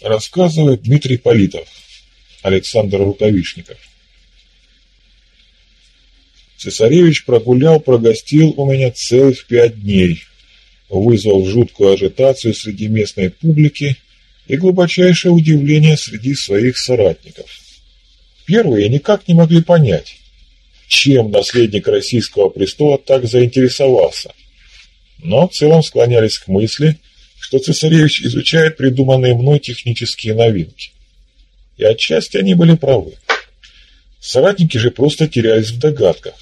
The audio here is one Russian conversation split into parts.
Рассказывает Дмитрий Политов, Александр Рукавишников. Цесаревич прогулял, прогостил у меня целых пять дней, вызвал жуткую ажитацию среди местной публики и глубочайшее удивление среди своих соратников. Первые никак не могли понять, чем наследник российского престола так заинтересовался, но в целом склонялись к мысли, что цесаревич изучает придуманные мной технические новинки. И отчасти они были правы. Соратники же просто терялись в догадках,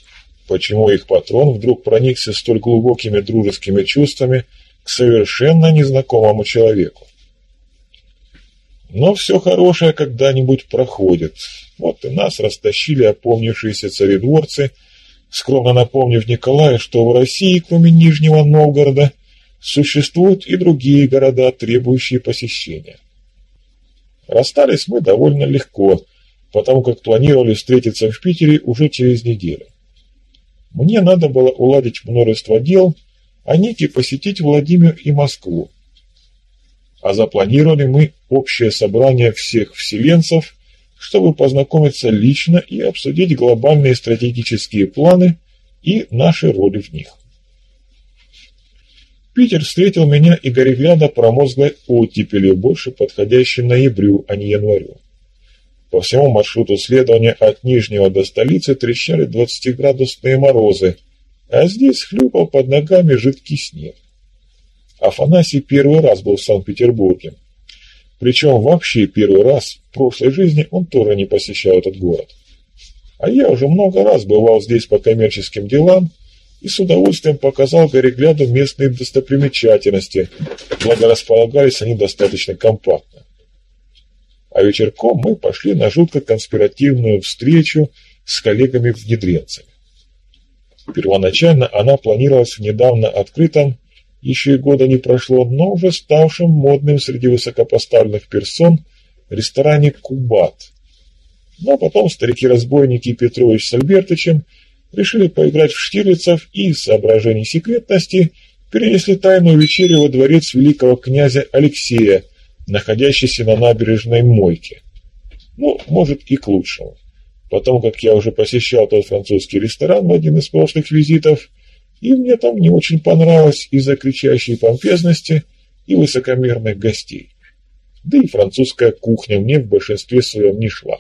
почему их патрон вдруг проникся столь глубокими дружескими чувствами к совершенно незнакомому человеку. Но все хорошее когда-нибудь проходит. Вот и нас растащили опомнившиеся царедворцы, скромно напомнив Николаю, что в России, кроме Нижнего Новгорода, существуют и другие города, требующие посещения. Расстались мы довольно легко, потому как планировали встретиться в Питере уже через неделю. Мне надо было уладить множество дел, а Нике посетить Владимир и Москву. А запланировали мы общее собрание всех вселенцев, чтобы познакомиться лично и обсудить глобальные стратегические планы и наши роли в них. Питер встретил меня и Горегляда промозглой оттепелью, больше подходящей ноябрю, а не январю. По всему маршруту следования от Нижнего до столицы трещали 20-градусные морозы, а здесь хлюпал под ногами жидкий снег. Афанасий первый раз был в Санкт-Петербурге. Причем вообще первый раз в прошлой жизни он тоже не посещал этот город. А я уже много раз бывал здесь по коммерческим делам и с удовольствием показал Горегляду местные достопримечательности, благо располагались они достаточно компактно а вечерком мы пошли на жутко конспиративную встречу с коллегами-внедренцами. Первоначально она планировалась в недавно открытом, еще и года не прошло, но уже ставшем модным среди высокопоставленных персон ресторане «Кубат». Но потом старики-разбойники Петрович с Альбертычем решили поиграть в Штирлицев и из соображений секретности перенесли тайную вечерю во дворец великого князя Алексея – находящийся на набережной Мойке. Ну, может и к лучшему. Потому как я уже посещал тот французский ресторан в один из прошлых визитов, и мне там не очень понравилось из-за кричащей помпезности и высокомерных гостей. Да и французская кухня мне в большинстве своем не шла.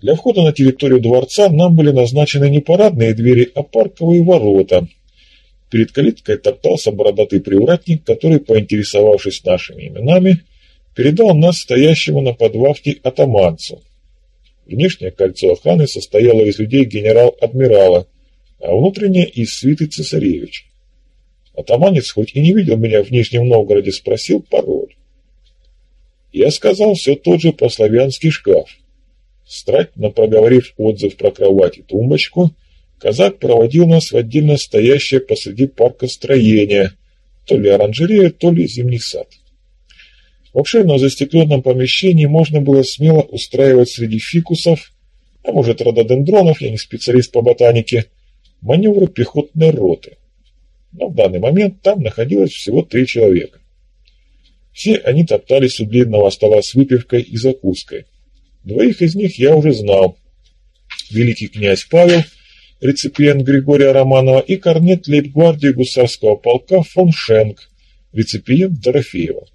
Для входа на территорию дворца нам были назначены не парадные двери, а парковые ворота, Перед калиткой топтался бородатый привратник, который, поинтересовавшись нашими именами, передал нас стоящему на подвахте атаманцу. Внешнее кольцо охраны состояло из людей генерал-адмирала, а внутреннее из свиты цесаревича. Атаманец, хоть и не видел меня в Нижнем Новгороде, спросил пароль. Я сказал все тот же по-славянски шкаф. Стратно проговорив отзыв про кровать и тумбочку, Казак проводил нас в отдельно стоящее посреди парка строение, то ли оранжерея, то ли зимний сад. В обширном застекленном помещении можно было смело устраивать среди фикусов, а может рододендронов, я не специалист по ботанике, маневры пехотной роты. Но в данный момент там находилось всего три человека. Все они топтались у длинного стола с выпивкой и закуской. Двоих из них я уже знал. Великий князь Павел – реципиент Григория Романова, и корнет лейб-гвардии гусарского полка фон Шенк, реципиент Дорофеева.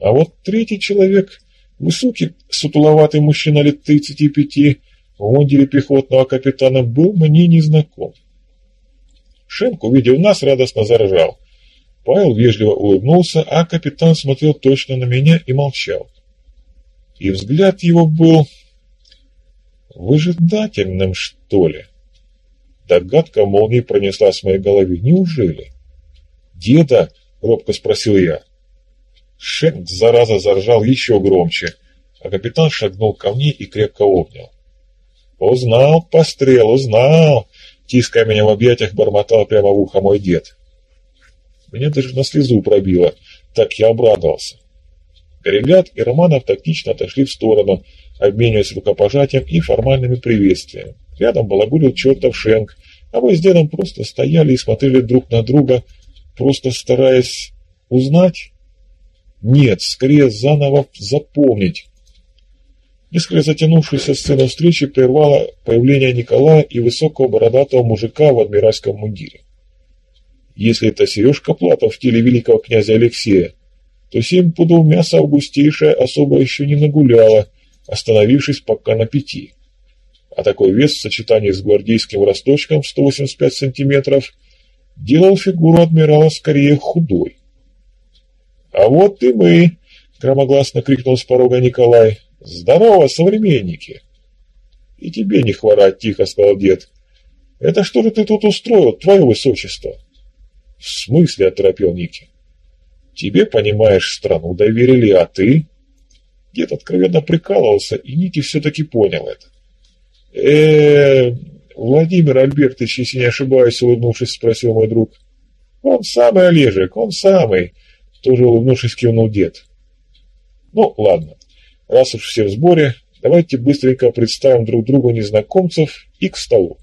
А вот третий человек, высокий, сутуловатый мужчина лет 35, в мундире пехотного капитана, был мне незнаком. Шенк, увидев нас, радостно заржал. Павел вежливо улыбнулся, а капитан смотрел точно на меня и молчал. И взгляд его был выжидательным, что ли. Догадка молнией пронеслась в моей голове. Неужели? «Деда?» — робко спросил я. Шенк, зараза, заржал еще громче, а капитан шагнул ко мне и крепко обнял. «Узнал, пострел, узнал!» Тиская меня в объятиях, бормотал прямо в ухо мой дед. Меня даже на слезу пробило, так я обрадовался. Горелят и Романов тактично отошли в сторону, обмениваясь рукопожатием и формальными приветствиями. Рядом балагурил чертов Шенк, а мы с дедом просто стояли и смотрели друг на друга, просто стараясь узнать. Нет, скорее заново заполнить. Несколько затянувшуюся сцену встречи прервало появление Николая и высокого бородатого мужика в адмиральском мундире. Если это Сережка Платов в теле великого князя Алексея, то семь пудов мяса августейшая особо еще не нагуляла, остановившись пока на пяти. А такой вес в сочетании с гвардейским росточком в 185 сантиметров делал фигуру адмирала скорее худой. «А вот и мы!» — громогласно крикнул с порога Николай. «Здорово, современники!» «И тебе не хворать!» — тихо сказал дед. «Это что же ты тут устроил, твое высочество?» «В смысле?» — оторопел Ники. «Тебе, понимаешь, страну доверили, а ты...» Дед откровенно прикалывался, и Ники все-таки понял это. э Владимир Альбертович, если не ошибаюсь, улыбнувшись, спросил мой друг. «Он самый, Олежек, он самый!» Тоже улыбнувшись, кивнул дед. «Ну, ладно. Раз уж все в сборе, давайте быстренько представим друг другу незнакомцев и к столу.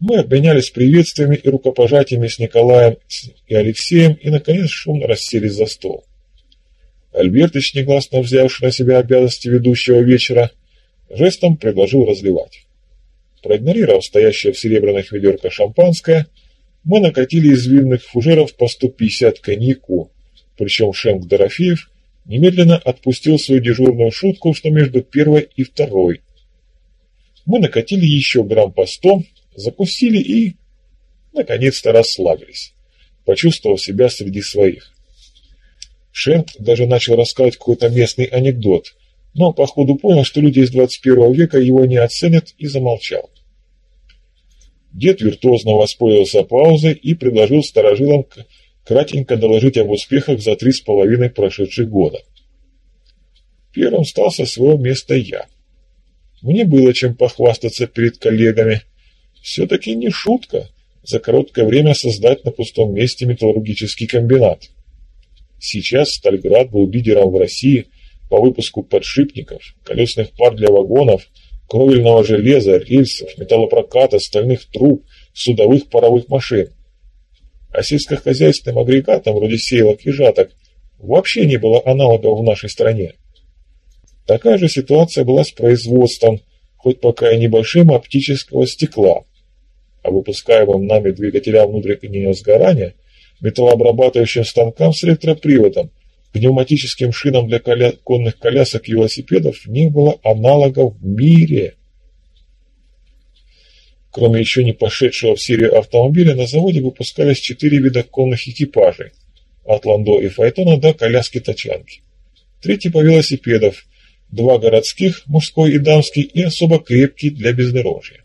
Мы обменялись приветствиями и рукопожатиями с Николаем и Алексеем и, наконец, шумно расселись за стол. Альбертыч, негласно взявший на себя обязанности ведущего вечера, жестом предложил разливать. Проигнорировав стоящее в серебряных ведерках шампанское, мы накатили из винных фужеров по 150 коньяку, причем Шенк Дорофеев немедленно отпустил свою дежурную шутку, что между первой и второй. Мы накатили еще грамм по сто, закусили и, наконец-то, расслабились, почувствовав себя среди своих. Шенк даже начал рассказывать какой-то местный анекдот, но походу понял, что люди из 21 века его не оценят и замолчал. Дед виртуозно воспользовался паузой и предложил старожилам кратенько доложить об успехах за три с половиной прошедших года. Первым стал со своего места я. Мне было чем похвастаться перед коллегами. Все-таки не шутка за короткое время создать на пустом месте металлургический комбинат. Сейчас Стальград был лидером в России по выпуску подшипников, колесных пар для вагонов, кровельного железа, рельсов, металлопроката, стальных труб, судовых паровых машин а сельскохозяйственным агрегатам вроде сеялок и жаток вообще не было аналогов в нашей стране. Такая же ситуация была с производством, хоть пока и небольшим оптического стекла, а выпускаемым нами двигателям внутреннего сгорания, металлообрабатывающим станкам с электроприводом, пневматическим шинам для коля... конных колясок и велосипедов не было аналогов в мире. Кроме еще не пошедшего в серию автомобиля, на заводе выпускались четыре вида конных экипажей. От ландо и файтона до коляски-тачанки. Три типа велосипедов, два городских, мужской и дамский, и особо крепкий для бездорожья.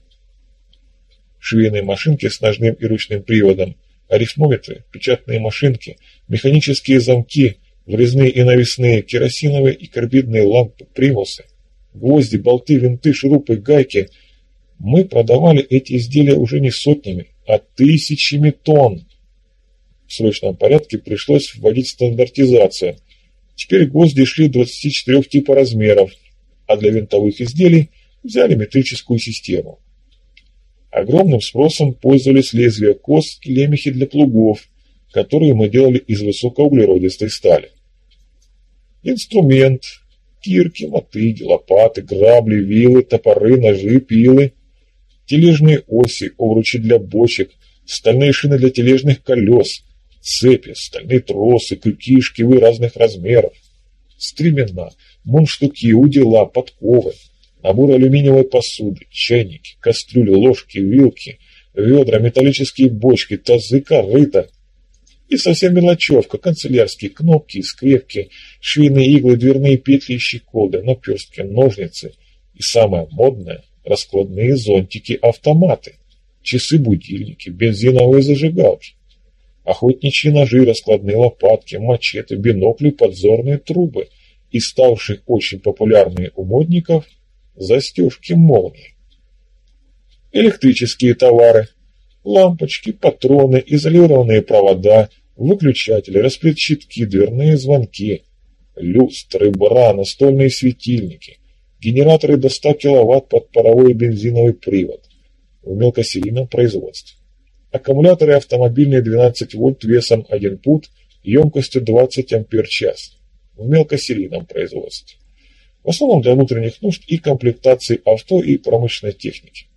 Швейные машинки с ножным и ручным приводом, арифмометры, печатные машинки, механические замки, врезные и навесные, керосиновые и карбидные лампы, примусы, гвозди, болты, винты, шурупы, гайки – мы продавали эти изделия уже не сотнями, а тысячами тонн. В срочном порядке пришлось вводить стандартизацию. Теперь гвозди шли 24 типа размеров, а для винтовых изделий взяли метрическую систему. Огромным спросом пользовались лезвия кос и лемехи для плугов, которые мы делали из высокоуглеродистой стали. Инструмент, кирки, мотыги, лопаты, грабли, вилы, топоры, ножи, пилы – тележные оси, овручи для бочек, стальные шины для тележных колес, цепи, стальные тросы, крюки и шкивы разных размеров, стремена, мундштуки, удила, подковы, набор алюминиевой посуды, чайники, кастрюли, ложки, вилки, ведра, металлические бочки, тазы, корыта. И совсем мелочевка, канцелярские кнопки, скрепки, швейные иглы, дверные петли и щеколды, наперстки, ножницы. И самое модное – раскладные зонтики-автоматы, часы-будильники, бензиновые зажигалки, охотничьи ножи, раскладные лопатки, мачете, бинокли, подзорные трубы и ставшие очень популярные у модников застежки-молнии. Электрические товары, лампочки, патроны, изолированные провода, выключатели, расплетщитки, дверные звонки, люстры, бра, настольные светильники – генераторы до 100 кВт под паровой и бензиновый привод в мелкосерийном производстве, аккумуляторы автомобильные 12 вольт весом 1 пут емкостью 20 ампер-час в мелкосерийном производстве. В основном для внутренних нужд и комплектации авто и промышленной техники.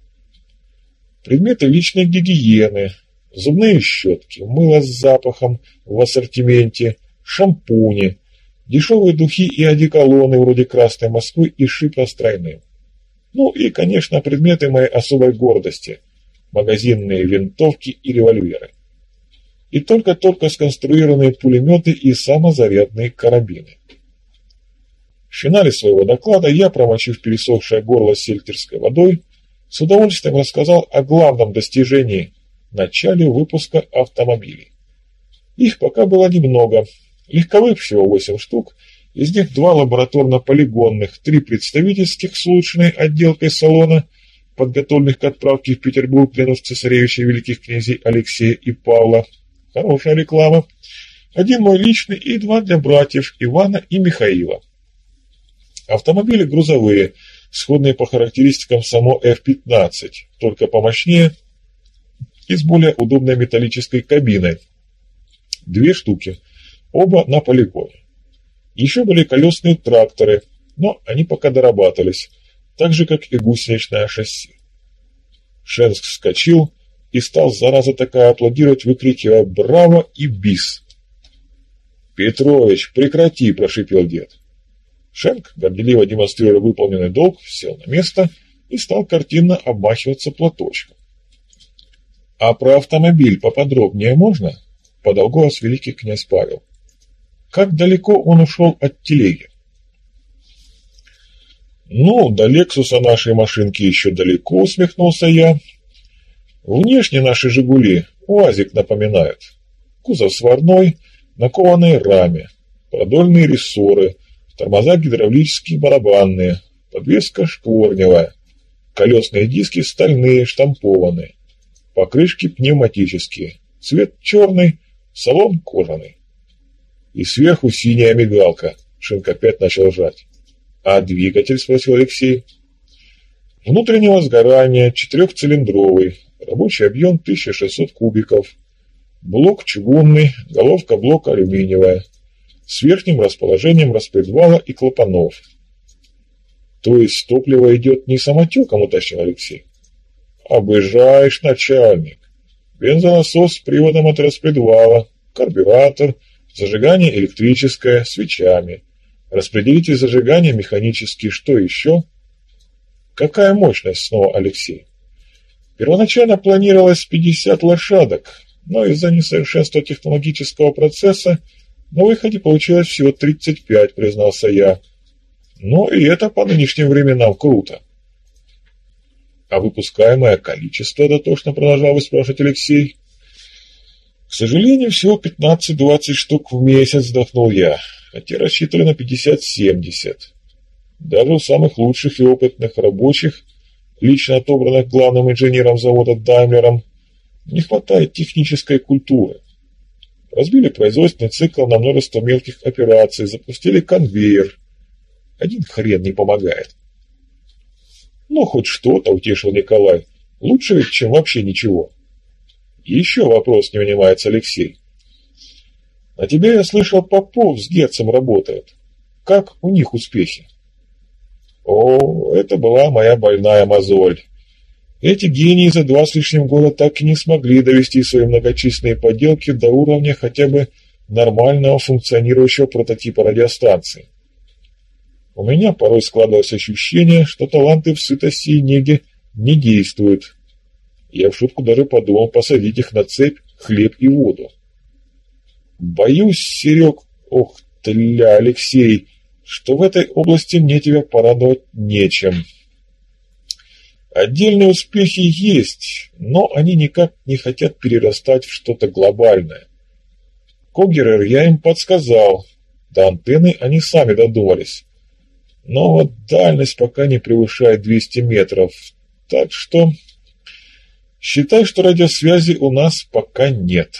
Предметы личной гигиены, зубные щетки, мыло с запахом в ассортименте, шампуни, дешевые духи и одеколоны вроде Красной Москвы и Шипа с. Ну и, конечно, предметы моей особой гордости – магазинные винтовки и револьверы. И только-только сконструированные пулеметы и самозарядные карабины. В финале своего доклада я, промочив пересохшее горло сельтерской водой, с удовольствием рассказал о главном достижении – начале выпуска автомобилей. Их пока было немного, легковых всего 8 штук, из них два лабораторно-полигонных, три представительских с улучшенной отделкой салона, подготовленных к отправке в Петербург для нужд цесаревича великих князей Алексея и Павла. Хорошая реклама. Один мой личный и два для братьев Ивана и Михаила. Автомобили грузовые, сходные по характеристикам само F-15, только помощнее и с более удобной металлической кабиной. Две штуки, оба на полигоне. Еще были колесные тракторы, но они пока дорабатывались, так же, как и гусеничное шасси. Шенск вскочил и стал, зараза такая, аплодировать, выкрикивая «Браво!» и «Бис!». «Петрович, прекрати!» – прошипел дед. Шенк, горделиво демонстрируя выполненный долг, сел на место и стал картинно обмахиваться платочком. «А про автомобиль поподробнее можно?» – подал голос великий князь Павел. Как далеко он ушел от телеги? «Ну, до Лексуса нашей машинки еще далеко», — усмехнулся я. «Внешне наши «Жигули» УАЗик напоминают. Кузов сварной, на кованой раме, продольные рессоры, тормоза гидравлические барабанные, подвеска шкворневая, колесные диски стальные, штампованные, покрышки пневматические, цвет черный, салон кожаный. И сверху синяя мигалка. Шинка опять начал жать. А двигатель, спросил Алексей. Внутреннего сгорания, четырехцилиндровый, рабочий объем 1600 кубиков. Блок чугунный, головка блока алюминиевая. С верхним расположением распредвала и клапанов. То есть топливо идет не самотеком, уточнил Алексей. Обыжаешь, начальник. Бензонасос с приводом от распредвала, карбюратор – Зажигание электрическое, свечами. Распределитель зажигания механический. Что еще? Какая мощность, снова Алексей? Первоначально планировалось 50 лошадок, но из-за несовершенства технологического процесса на выходе получилось всего 35, признался я. Но и это по нынешним временам круто. А выпускаемое количество, дотошно продолжал выспрашивать Алексей, к сожалению, всего 15-20 штук в месяц, вздохнул я, хотя рассчитывали на 50-70. Даже у самых лучших и опытных рабочих, лично отобранных главным инженером завода Даймлером, не хватает технической культуры. Разбили производственный цикл на множество мелких операций, запустили конвейер. Один хрен не помогает. Ну, хоть что-то, утешил Николай. Лучше ведь, чем вообще ничего. Еще вопрос не унимается Алексей. А тебе я слышал, Попов с Герцем работает. Как у них успехи? О, это была моя больная мозоль. Эти гении за два с лишним года так и не смогли довести свои многочисленные поделки до уровня хотя бы нормального функционирующего прототипа радиостанции. У меня порой складывалось ощущение, что таланты в сытости и неге не действуют, я в шутку даже подумал посадить их на цепь, хлеб и воду. Боюсь, Серег, ох ты ля, Алексей, что в этой области мне тебя порадовать нечем. Отдельные успехи есть, но они никак не хотят перерастать в что-то глобальное. Когерер я им подсказал, до антенны они сами додумались. Но вот дальность пока не превышает 200 метров, так что Считай, что радиосвязи у нас пока нет.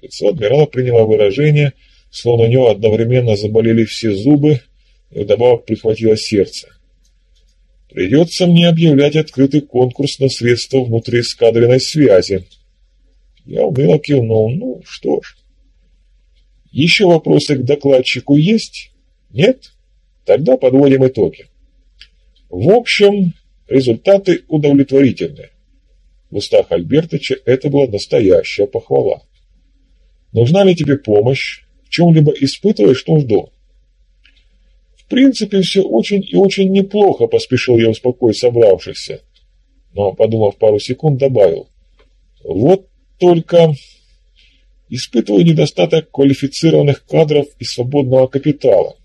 Лицо адмирала приняло выражение, словно у него одновременно заболели все зубы и вдобавок прихватило сердце. Придется мне объявлять открытый конкурс на средства внутриэскадренной связи. Я уныло кивнул. Ну, что ж. Еще вопросы к докладчику есть? Нет? Тогда подводим итоги. В общем, результаты удовлетворительные. В устах Альбертовича это была настоящая похвала. Нужна ли тебе помощь? В чем-либо испытываешь нужду? В принципе, все очень и очень неплохо, поспешил я успокоить собравшихся. Но, подумав пару секунд, добавил. Вот только испытываю недостаток квалифицированных кадров и свободного капитала.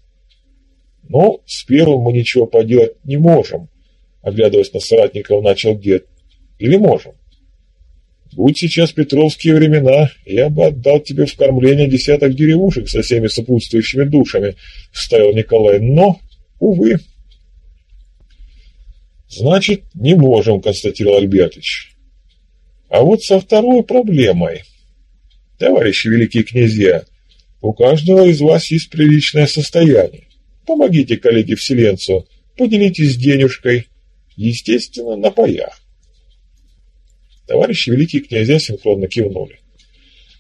Но с первым мы ничего поделать не можем, оглядываясь на соратников, начал дед. Или можем? Будь сейчас петровские времена, я бы отдал тебе в кормление десяток деревушек со всеми сопутствующими душами, вставил Николай, но, увы. Значит, не можем, констатировал Альбертович. А вот со второй проблемой. Товарищи великие князья, у каждого из вас есть приличное состояние. Помогите коллеге-вселенцу, поделитесь денежкой, естественно, на паях. Товарищи великие князья синхронно кивнули.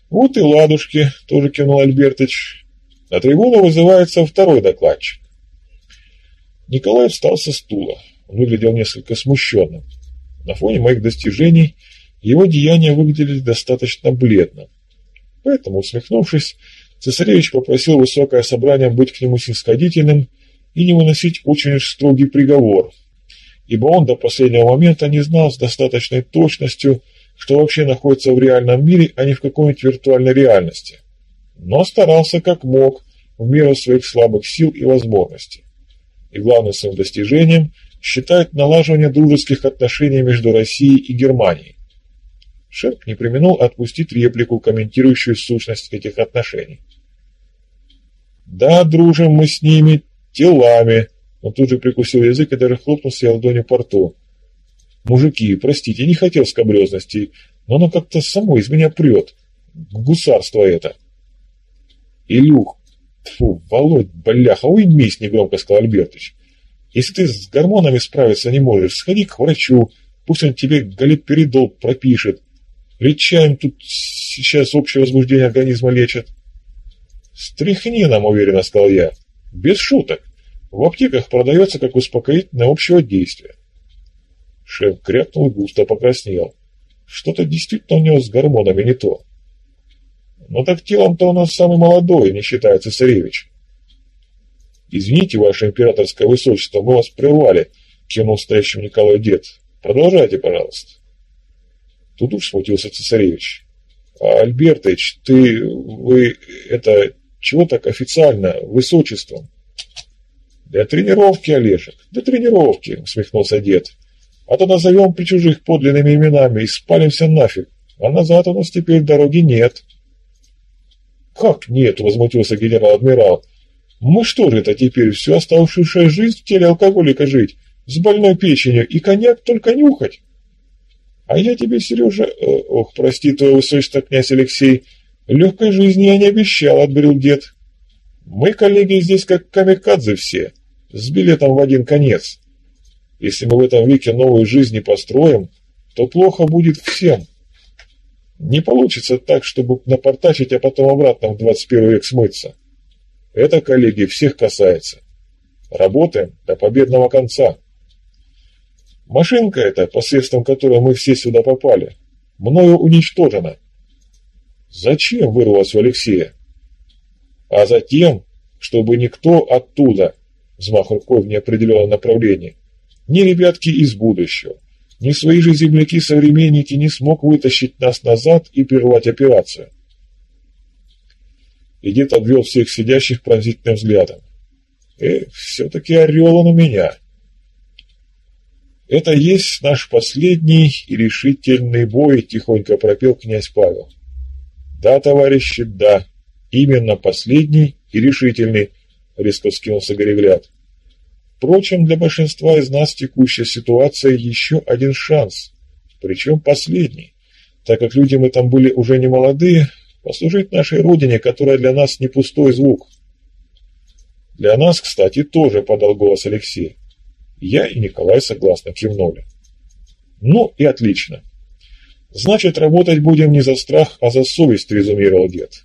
Вот и ладушки, тоже кивнул Альбертович. На трибуну вызывается второй докладчик. Николай встал со стула. Он выглядел несколько смущенным. На фоне моих достижений его деяния выглядели достаточно бледно. Поэтому, усмехнувшись, цесаревич попросил высокое собрание быть к нему снисходительным и не выносить очень строгий приговор, ибо он до последнего момента не знал с достаточной точностью, что вообще находится в реальном мире, а не в какой-нибудь виртуальной реальности. Но старался как мог, в меру своих слабых сил и возможностей. И главным своим достижением считает налаживание дружеских отношений между Россией и Германией. Шерк не применил отпустить реплику, комментирующую сущность этих отношений. «Да, дружим мы с ними телами», он тут же прикусил язык и даже хлопнул себе ладонью по рту. «Мужики, простите, не хотел скобрезности, но оно как-то само из меня прет. Гусарство это». «Илюх, фу, Володь, бляха, уймись», — негромко сказал Альбертович. «Если ты с гормонами справиться не можешь, сходи к врачу, пусть он тебе галиперидол пропишет. Ведь тут сейчас общее возбуждение организма лечат». «Стряхни нам», — уверенно сказал я. «Без шуток. В аптеках продается как успокоительное общего действия. Шеф крякнул и густо покраснел. Что-то действительно у него с гормонами не то. Но так телом-то у нас самый молодой, не считая цесаревич. Извините, ваше императорское высочество, мы вас прервали, кинул стоящим Николай дед. Продолжайте, пожалуйста. Тут уж смутился цесаревич. А, ты, вы, это, чего так официально, высочеством? «Для тренировки, Олежек, для тренировки», — усмехнулся дед. «А то назовем при чужих подлинными именами и спалимся нафиг, а назад у нас теперь дороги нет». «Как нет?» — возмутился генерал-адмирал. «Мы что же это теперь, всю оставшуюся жизнь в теле алкоголика жить, с больной печенью и коньяк только нюхать?» «А я тебе, Сережа, э, ох, прости, твое высочество, князь Алексей, легкой жизни я не обещал», — отбрил дед. «Мы, коллеги, здесь как камикадзе все» с билетом в один конец. Если мы в этом веке новую жизнь не построим, то плохо будет всем. Не получится так, чтобы напортачить, а потом обратно в 21 век смыться. Это, коллеги, всех касается. Работаем до победного конца. Машинка эта, посредством которой мы все сюда попали, мною уничтожена. Зачем вырвалась у Алексея? А затем, чтобы никто оттуда взмах рукой в неопределенном направлении, ни ребятки из будущего, ни свои же земляки-современники не смог вытащить нас назад и прервать операцию. Эдит обвел всех сидящих пронзительным взглядом. Эх, все-таки орел он у меня. Это есть наш последний и решительный бой, тихонько пропел князь Павел. Да, товарищи, да, именно последний и решительный, резко вскинулся Горегляд. Впрочем, для большинства из нас текущая ситуация еще один шанс, причем последний, так как люди мы там были уже не молодые, послужить нашей родине, которая для нас не пустой звук. Для нас, кстати, тоже подал голос Алексей. Я и Николай согласно кивнули. Ну и отлично. Значит, работать будем не за страх, а за совесть, резюмировал дед.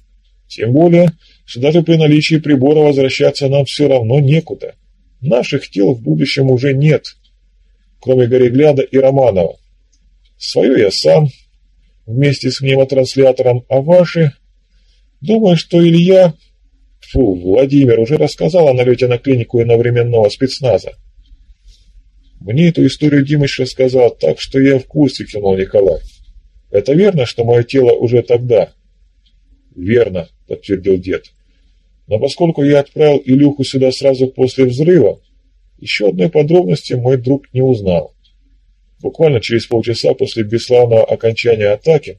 Тем более, даже при наличии прибора возвращаться нам все равно некуда. Наших тел в будущем уже нет, кроме Горегляда и Романова. Свое я сам, вместе с мнемотранслятором, а ваши... Думаю, что Илья... Фу, Владимир уже рассказал о налете на клинику иновременного спецназа. Мне эту историю Димыч рассказал так, что я в курсе, кивнул Николай. Это верно, что мое тело уже тогда? Верно, подтвердил дед. Но поскольку я отправил Илюху сюда сразу после взрыва, еще одной подробности мой друг не узнал. Буквально через полчаса после бесславного окончания атаки,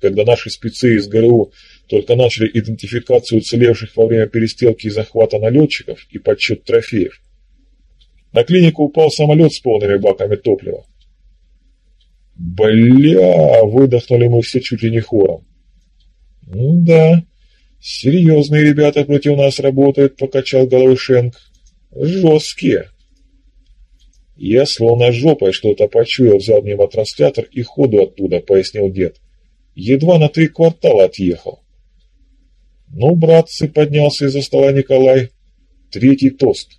когда наши спецы из ГРУ только начали идентификацию уцелевших во время перестрелки и захвата налетчиков и подсчет трофеев, на клинику упал самолет с полными баками топлива. «Бля!» — выдохнули мы все чуть ли не хором. «Ну да, серьезные ребята против нас работают», — покачал головой Шенк. «Жесткие». «Я словно жопой что-то почуял, взял мимо транслятор и ходу оттуда», — пояснил дед. «Едва на три квартала отъехал». «Ну, братцы», — поднялся из-за стола Николай, — «третий тост».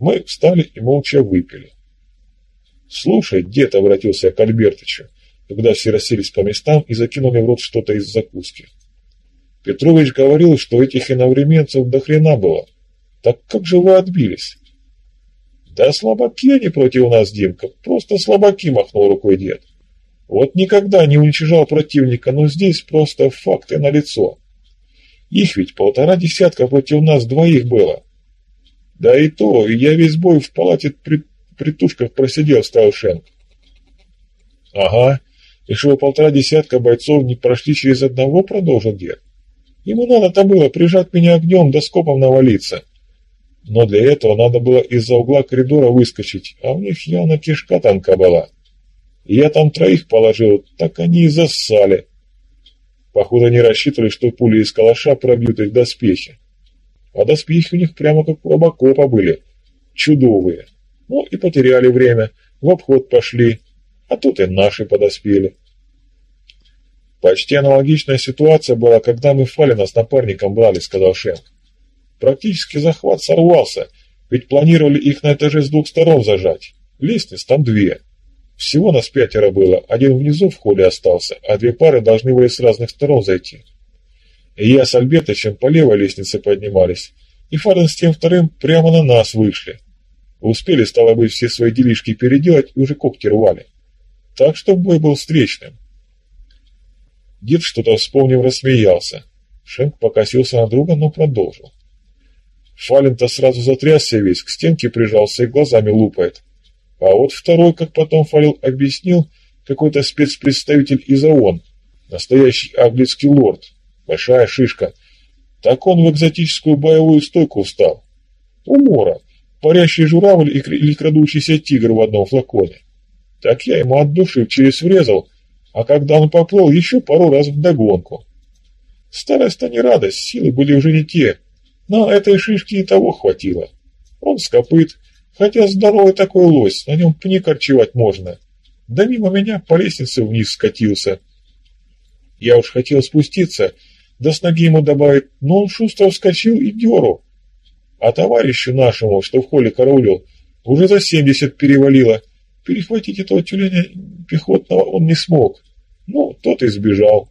Мы встали и молча выпили. «Слушай, дед», — обратился к Альбертычу, когда все расселись по местам и закинули в рот что-то из закуски. Петрович говорил, что этих иновременцев до хрена было. Так как же вы отбились? Да слабаки они против нас, Димка, просто слабаки, махнул рукой дед. Вот никогда не уничижал противника, но здесь просто факты налицо. Их ведь полтора десятка против нас двоих было. Да и то, я весь бой в палате при, при тушках просидел, ставил Шенк. Ага, и что полтора десятка бойцов не прошли через одного, продолжил дед. Ему надо-то было прижать меня огнем да скопом навалиться. Но для этого надо было из-за угла коридора выскочить, а у них явно кишка танка была. Я там троих положил, так они и зассали. Походу, они рассчитывали, что пули из калаша пробьют их доспехи а доспехи у них прямо как у робокопа были, чудовые. Ну и потеряли время, в обход пошли, а тут и наши подоспели. Почти аналогичная ситуация была, когда мы Фалина с напарником брали, сказал Шенк. Практически захват сорвался, ведь планировали их на этаже с двух сторон зажать. Лестниц там две. Всего нас пятеро было, один внизу в холле остался, а две пары должны были с разных сторон зайти. И я с Альбертовичем по левой лестнице поднимались, и Фарен с тем вторым прямо на нас вышли. Успели, стало быть, все свои делишки переделать и уже когти рвали. Так что бой был встречным. Дед что-то вспомнив, рассмеялся. Шенк покосился на друга, но продолжил. Фален-то сразу затрясся весь, к стенке прижался и глазами лупает. А вот второй, как потом Фалил объяснил, какой-то спецпредставитель из ООН, настоящий английский лорд, Большая шишка. Так он в экзотическую боевую стойку встал. Умора. Парящий журавль или крадущийся тигр в одном флаконе. Так я ему от души через врезал, а когда он поплыл, еще пару раз вдогонку. Старость-то не радость, силы были уже не те, но этой шишки и того хватило. Он скопыт, хотя здоровый такой лось, на нем пни корчевать можно. Да мимо меня по лестнице вниз скатился. Я уж хотел спуститься, да с ноги ему добавить, но он шустро вскочил и деру. А товарищу нашему, что в холле караулил, уже за семьдесят перевалило. Перехватить этого тюленя пехотного он не смог. Ну, тот и сбежал.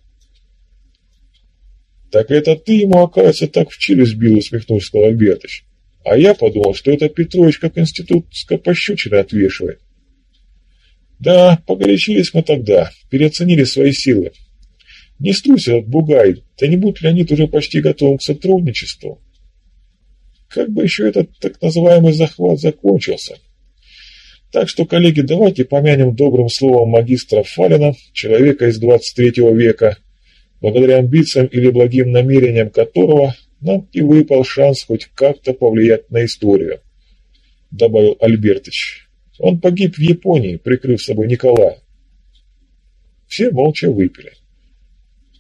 «Так это ты ему, оказывается, так в челюсть бил», — усмехнулся Альбертович. «А я подумал, что это Петрович как институт с пощечины отвешивает». «Да, погорячились мы тогда, переоценили свои силы. Не струйся этот бугай, да не будь Леонид уже почти готовым к сотрудничеству. Как бы еще этот так называемый захват закончился. Так что, коллеги, давайте помянем добрым словом магистра Фалина, человека из 23 века, благодаря амбициям или благим намерениям которого нам и выпал шанс хоть как-то повлиять на историю, добавил Альбертыч. Он погиб в Японии, прикрыв собой Николая. Все молча выпили.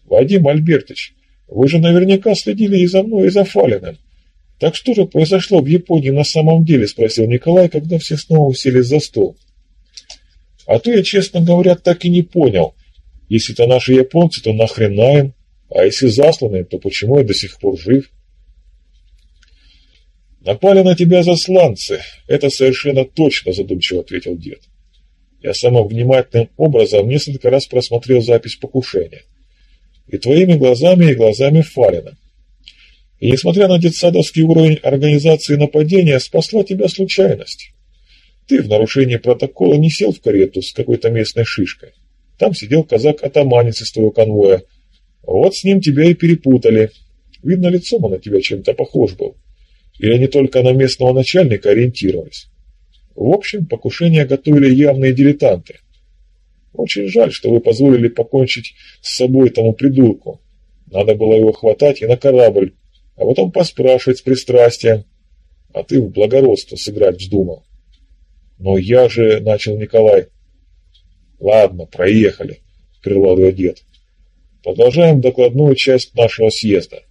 «Вадим Альбертович, вы же наверняка следили и за мной, и за Фалиным. Так что же произошло в Японии на самом деле?» – спросил Николай, когда все снова уселись за стол. «А то я, честно говоря, так и не понял. Если это наши японцы, то нахрена им? А если засланный, то почему я до сих пор жив? Напали на тебя засланцы, это совершенно точно, задумчиво ответил дед. Я самым внимательным образом несколько раз просмотрел запись покушения. И твоими глазами, и глазами Фалина. И несмотря на детсадовский уровень организации нападения, спасла тебя случайность. Ты в нарушении протокола не сел в карету с какой-то местной шишкой. Там сидел казак-атаманец из твоего конвоя. Вот с ним тебя и перепутали. Видно, лицом он на тебя чем-то похож был. Или они только на местного начальника ориентировались. В общем, покушение готовили явные дилетанты. Очень жаль, что вы позволили покончить с собой тому придурку. Надо было его хватать и на корабль, а потом поспрашивать с пристрастием. А ты в благородство сыграть вздумал. Но я же, — начал Николай. Ладно, проехали, — прервал его дед. Продолжаем докладную часть нашего съезда.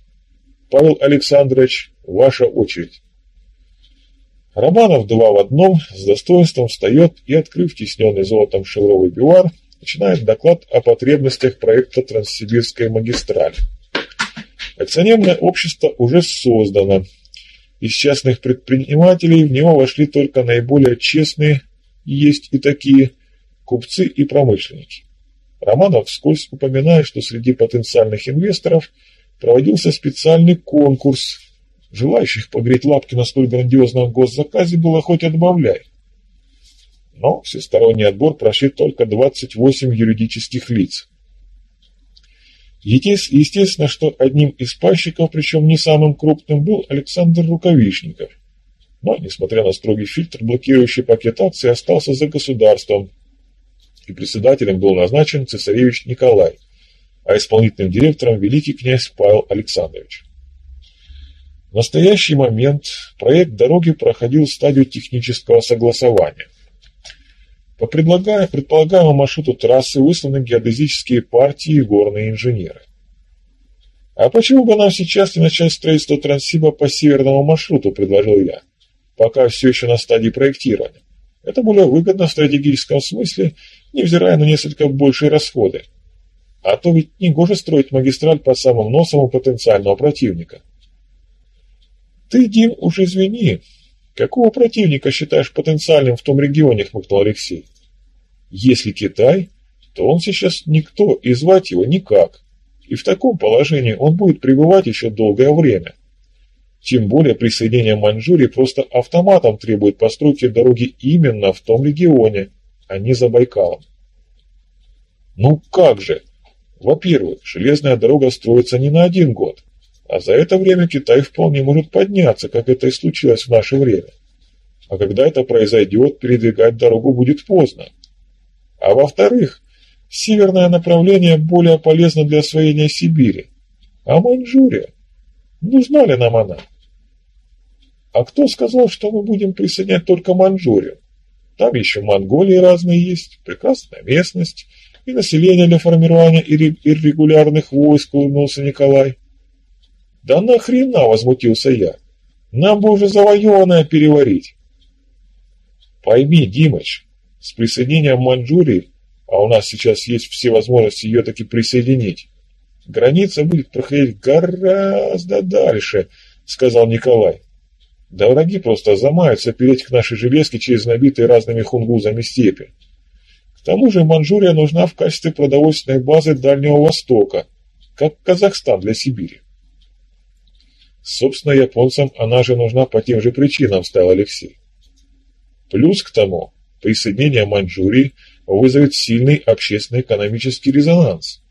Павел Александрович, ваша очередь. Романов два в одном с достоинством встает и, открыв тесненный золотом шевровый бивар, начинает доклад о потребностях проекта Транссибирской магистрали. Акционерное общество уже создано. Из частных предпринимателей в него вошли только наиболее честные, есть и такие, купцы и промышленники. Романов вскользь упоминает, что среди потенциальных инвесторов проводился специальный конкурс. Желающих погреть лапки на столь грандиозном госзаказе было хоть отбавляй. Но всесторонний отбор прошли только 28 юридических лиц. Естественно, что одним из пайщиков, причем не самым крупным, был Александр Рукавишников. Но, несмотря на строгий фильтр, блокирующий пакет акций остался за государством, и председателем был назначен цесаревич Николай, а исполнительным директором великий князь Павел Александрович. В настоящий момент проект дороги проходил стадию технического согласования. По предполагаемому маршруту трассы высланы геодезические партии и горные инженеры. «А почему бы нам сейчас не начать строительство Транссиба по северному маршруту?» – предложил я. «Пока все еще на стадии проектирования. Это более выгодно в стратегическом смысле, невзирая на несколько большие расходы. А то ведь не гоже строить магистраль под самым носом у потенциального противника». «Ты, Дим, уж извини, Какого противника считаешь потенциальным в том регионе, хмыкнул Алексей. Если Китай, то он сейчас никто, и звать его никак. И в таком положении он будет пребывать еще долгое время. Тем более присоединение Маньчжурии просто автоматом требует постройки дороги именно в том регионе, а не за Байкалом. Ну как же? Во-первых, железная дорога строится не на один год. А за это время Китай вполне может подняться, как это и случилось в наше время. А когда это произойдет, передвигать дорогу будет поздно. А во-вторых, северное направление более полезно для освоения Сибири. А Маньчжурия? Нужна ли нам она? А кто сказал, что мы будем присоединять только Маньчжурию? Там еще Монголии разные есть, прекрасная местность и население для формирования иррегулярных войск, улыбнулся Николай. «Да нахрена?» – возмутился я. «Нам бы уже завоеванное переварить». «Пойми, Димыч, с присоединением Маньчжурии, а у нас сейчас есть все возможности ее таки присоединить, граница будет проходить гораздо дальше», – сказал Николай. «Да враги просто замаются переть к нашей железке через набитые разными хунгузами степи. К тому же Маньчжурия нужна в качестве продовольственной базы Дальнего Востока, как Казахстан для Сибири. Собственно, японцам она же нужна по тем же причинам, ставил Алексей. Плюс к тому, присоединение Маньчжурии вызовет сильный общественно-экономический резонанс,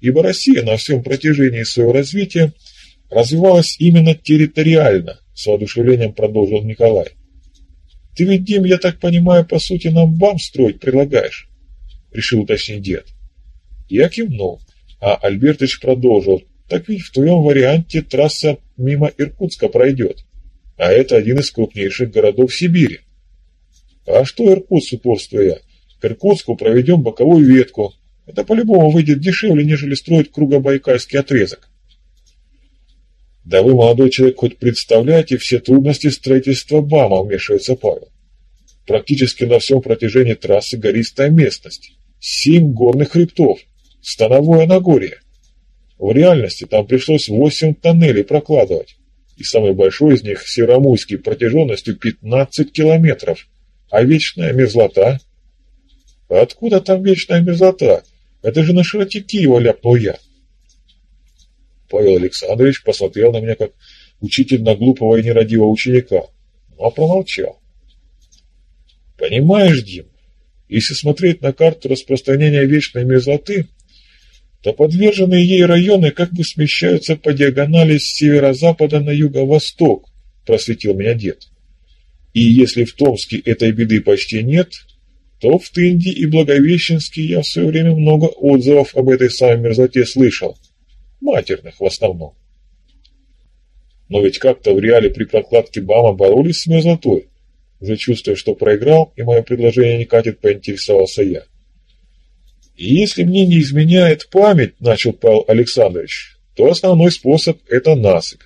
ибо Россия на всем протяжении своего развития развивалась именно территориально, с воодушевлением продолжил Николай. Ты ведь, Дим, я так понимаю, по сути, нам вам строить предлагаешь? Решил уточнить дед. Я кивнул, а Альбертович продолжил. Так ведь в твоем варианте трасса мимо Иркутска пройдет, а это один из крупнейших городов Сибири. А что Иркутск, упорствую? К Иркутску проведем боковую ветку. Это по-любому выйдет дешевле, нежели строить кругобайкальский отрезок. Да вы, молодой человек, хоть представляете все трудности строительства БАМа, вмешивается Павел. Практически на всем протяжении трассы гористая местность. Семь горных хребтов. Становое Нагорье. В реальности там пришлось восемь тоннелей прокладывать, и самый большой из них, Северомуйский, протяженностью 15 километров. А вечная мерзлота? Откуда там вечная мерзлота? Это же на широте Киева ляпнул я. Павел Александрович посмотрел на меня, как учитель на глупого и нерадивого ученика, но промолчал. Понимаешь, Дим, если смотреть на карту распространения вечной мерзлоты, то подверженные ей районы как бы смещаются по диагонали с северо-запада на юго-восток, просветил меня дед. И если в Томске этой беды почти нет, то в Тынде и Благовещенске я в свое время много отзывов об этой самой мерзлоте слышал. Матерных в основном. Но ведь как-то в реале при прокладке БАМа боролись с мерзлотой. Уже чувствуя, что проиграл, и мое предложение не катит, поинтересовался я. И если мне не изменяет память, начал Павел Александрович, то основной способ – это насыпь,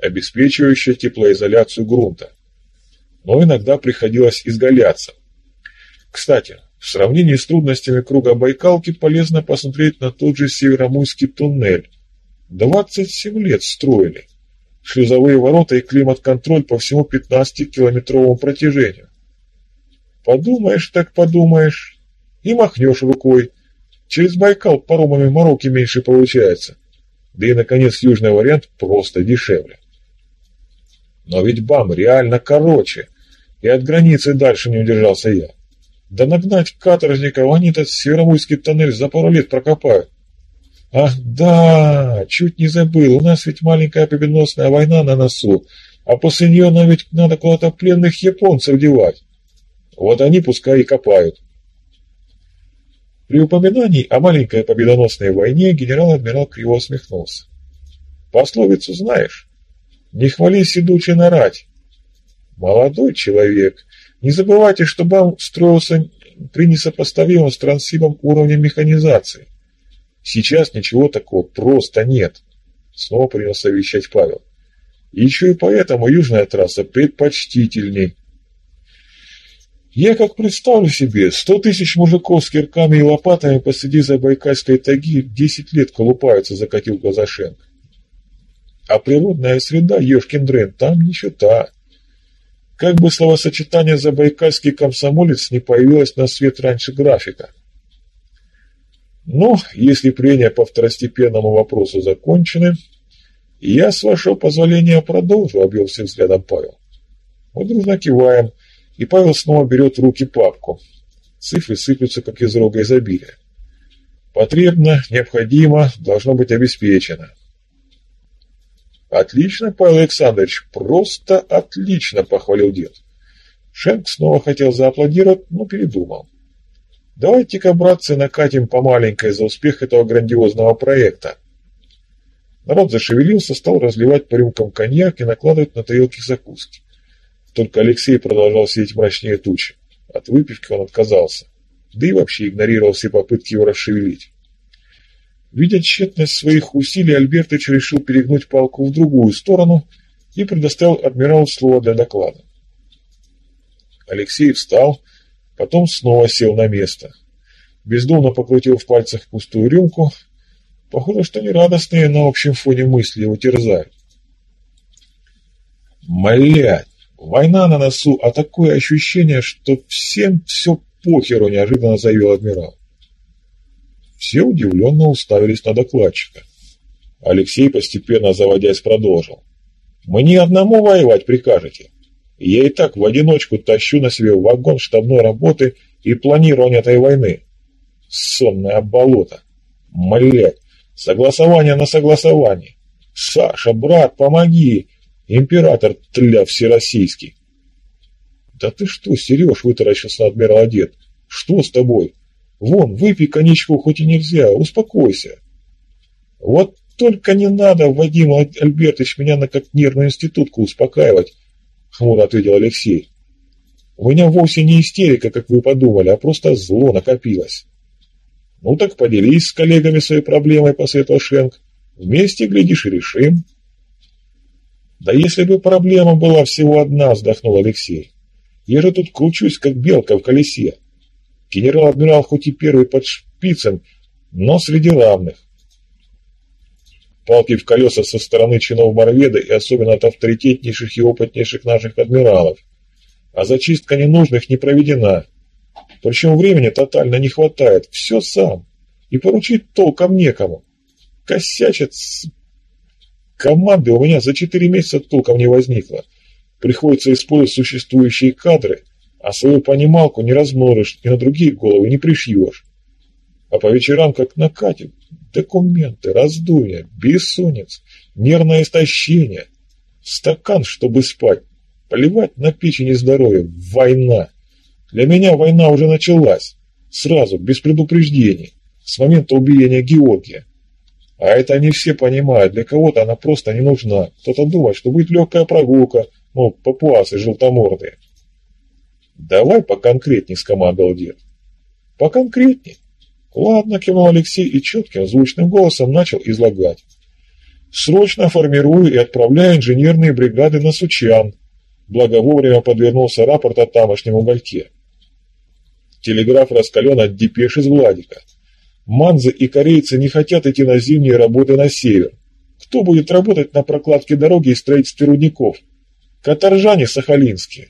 обеспечивающая теплоизоляцию грунта. Но иногда приходилось изгаляться. Кстати, в сравнении с трудностями круга Байкалки полезно посмотреть на тот же Северомуйский туннель. 27 лет строили шлюзовые ворота и климат-контроль по всему 15-километровому протяжению. Подумаешь, так подумаешь, и махнешь рукой. Через Байкал паромами мороки меньше получается. Да и, наконец, южный вариант просто дешевле. Но ведь БАМ реально короче, и от границы дальше не удержался я. Да нагнать каторжников они этот Северомуйский тоннель за пару лет прокопают. Ах, да, чуть не забыл, у нас ведь маленькая победоносная война на носу, а после нее нам ведь надо куда-то пленных японцев девать. Вот они пускай и копают. При упоминании о маленькой победоносной войне генерал-адмирал криво усмехнулся. Пословицу знаешь? Не хвались идучи нарать. Молодой человек, не забывайте, что БАМ строился при несопоставимом с Трансибом уровне механизации. Сейчас ничего такого просто нет. Снова принялся вещать Павел. Еще и поэтому южная трасса предпочтительней. Я как представлю себе, сто тысяч мужиков с кирками и лопатами посреди Забайкальской тайги десять лет колупаются, закатил глаза Шенк. А природная среда, ешкин дрын, там ничего-то. Как бы словосочетание «забайкальский комсомолец» не появилось на свет раньше графика. Ну, если прения по второстепенному вопросу закончены, я, с вашего позволения, продолжу, всем взглядом Павел. Мы дружно киваем, и Павел снова берет в руки папку. Цифры сыплются, как из рога изобилия. Потребно, необходимо, должно быть обеспечено. Отлично, Павел Александрович, просто отлично, похвалил дед. Шенк снова хотел зааплодировать, но передумал. Давайте-ка, братцы, накатим по маленькой за успех этого грандиозного проекта. Народ зашевелился, стал разливать по рюмкам коньяк и накладывать на тарелки закуски. Только Алексей продолжал сидеть мрачнее тучи. От выпивки он отказался, да и вообще игнорировал все попытки его расшевелить. Видя тщетность своих усилий, Альбертович решил перегнуть палку в другую сторону и предоставил адмиралу слово для доклада. Алексей встал, Потом снова сел на место. Бездумно покрутил в пальцах пустую рюмку. Похоже, что нерадостные на общем фоне мысли его терзают. Млять, война на носу, а такое ощущение, что всем все похеру, неожиданно заявил адмирал. Все удивленно уставились на докладчика. Алексей, постепенно заводясь, продолжил. «Мне одному воевать прикажете?» Я и так в одиночку тащу на себе вагон штабной работы и планирования этой войны. Сонное болото. Млять. Согласование на согласование. Саша, брат, помоги. Император тля всероссийский. Да ты что, Сереж, вытаращился адмирал одет. Что с тобой? Вон, выпей коньячку, хоть и нельзя, успокойся. Вот только не надо, Вадим Альбертович, меня на как нервную институтку успокаивать. — хмуро ответил Алексей. «У меня вовсе не истерика, как вы подумали, а просто зло накопилось». «Ну так поделись с коллегами своей проблемой», — посоветовал Шенк. «Вместе, глядишь, и решим». «Да если бы проблема была всего одна», — вздохнул Алексей. «Я же тут кручусь, как белка в колесе. Генерал-адмирал хоть и первый под шпицем, но среди равных». палки в колеса со стороны чинов Морведа и особенно от авторитетнейших и опытнейших наших адмиралов. А зачистка ненужных не проведена. Причем времени тотально не хватает. Все сам. И поручить толком некому. Косячит. Команды у меня за четыре месяца толком не возникло. Приходится использовать существующие кадры, а свою понималку не размножишь и на другие головы не пришьешь. А по вечерам как накатит. Документы, раздумья, бессонниц, нервное истощение. Стакан, чтобы спать. Поливать на печень и здоровье. Война. Для меня война уже началась. Сразу, без предупреждений. С момента убиения Георгия. А это не все понимают. Для кого-то она просто не нужна. Кто-то думает, что будет легкая прогулка. Ну, папуасы желтомордые. Давай поконкретней, скомандовал дед. Поконкретней. Ладно, кивнул Алексей и четким, звучным голосом начал излагать. Срочно формирую и отправляю инженерные бригады на Сучан. Благо вовремя подвернулся рапорт о тамошнем угольке. Телеграф раскален от депеш из Владика. Манзы и корейцы не хотят идти на зимние работы на север. Кто будет работать на прокладке дороги и строительстве рудников? Каторжане сахалинские.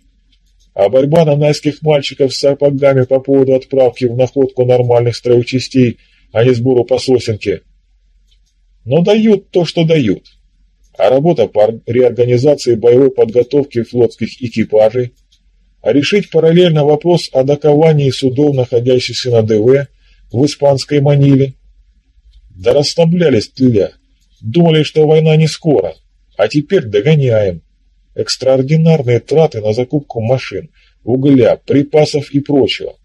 А борьба нанайских мальчиков с сапогами по поводу отправки в находку нормальных стройчастей, а не сбору по сосенке. Но дают то, что дают. А работа по реорганизации боевой подготовки флотских экипажей, а решить параллельно вопрос о доковании судов, находящихся на ДВ, в испанской Маниле. Да расслаблялись тля. Думали, что война не скоро, а теперь догоняем. Экстраординарные траты на закупку машин, угля, припасов и прочего.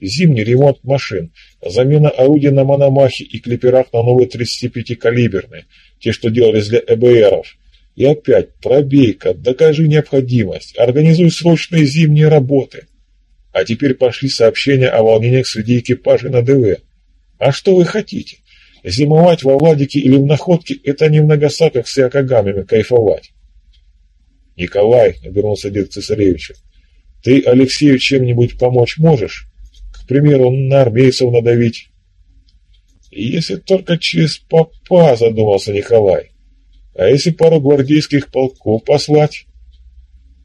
Зимний ремонт машин, замена орудий на Мономахе и клиперах на новые 35-калиберные, те, что делались для ЭБРов. И опять пробейка, докажи необходимость, организуй срочные зимние работы. А теперь пошли сообщения о волнениях среди экипажей на ДВ. А что вы хотите? Зимовать во Владике или в Находке – это не в Нагасаках с Якогамами кайфовать. «Николай», — обернулся дед к цесаревичу, — «ты Алексею чем-нибудь помочь можешь? К примеру, на армейцев надавить?» «Если только через попа», — задумался Николай. «А если пару гвардейских полков послать?»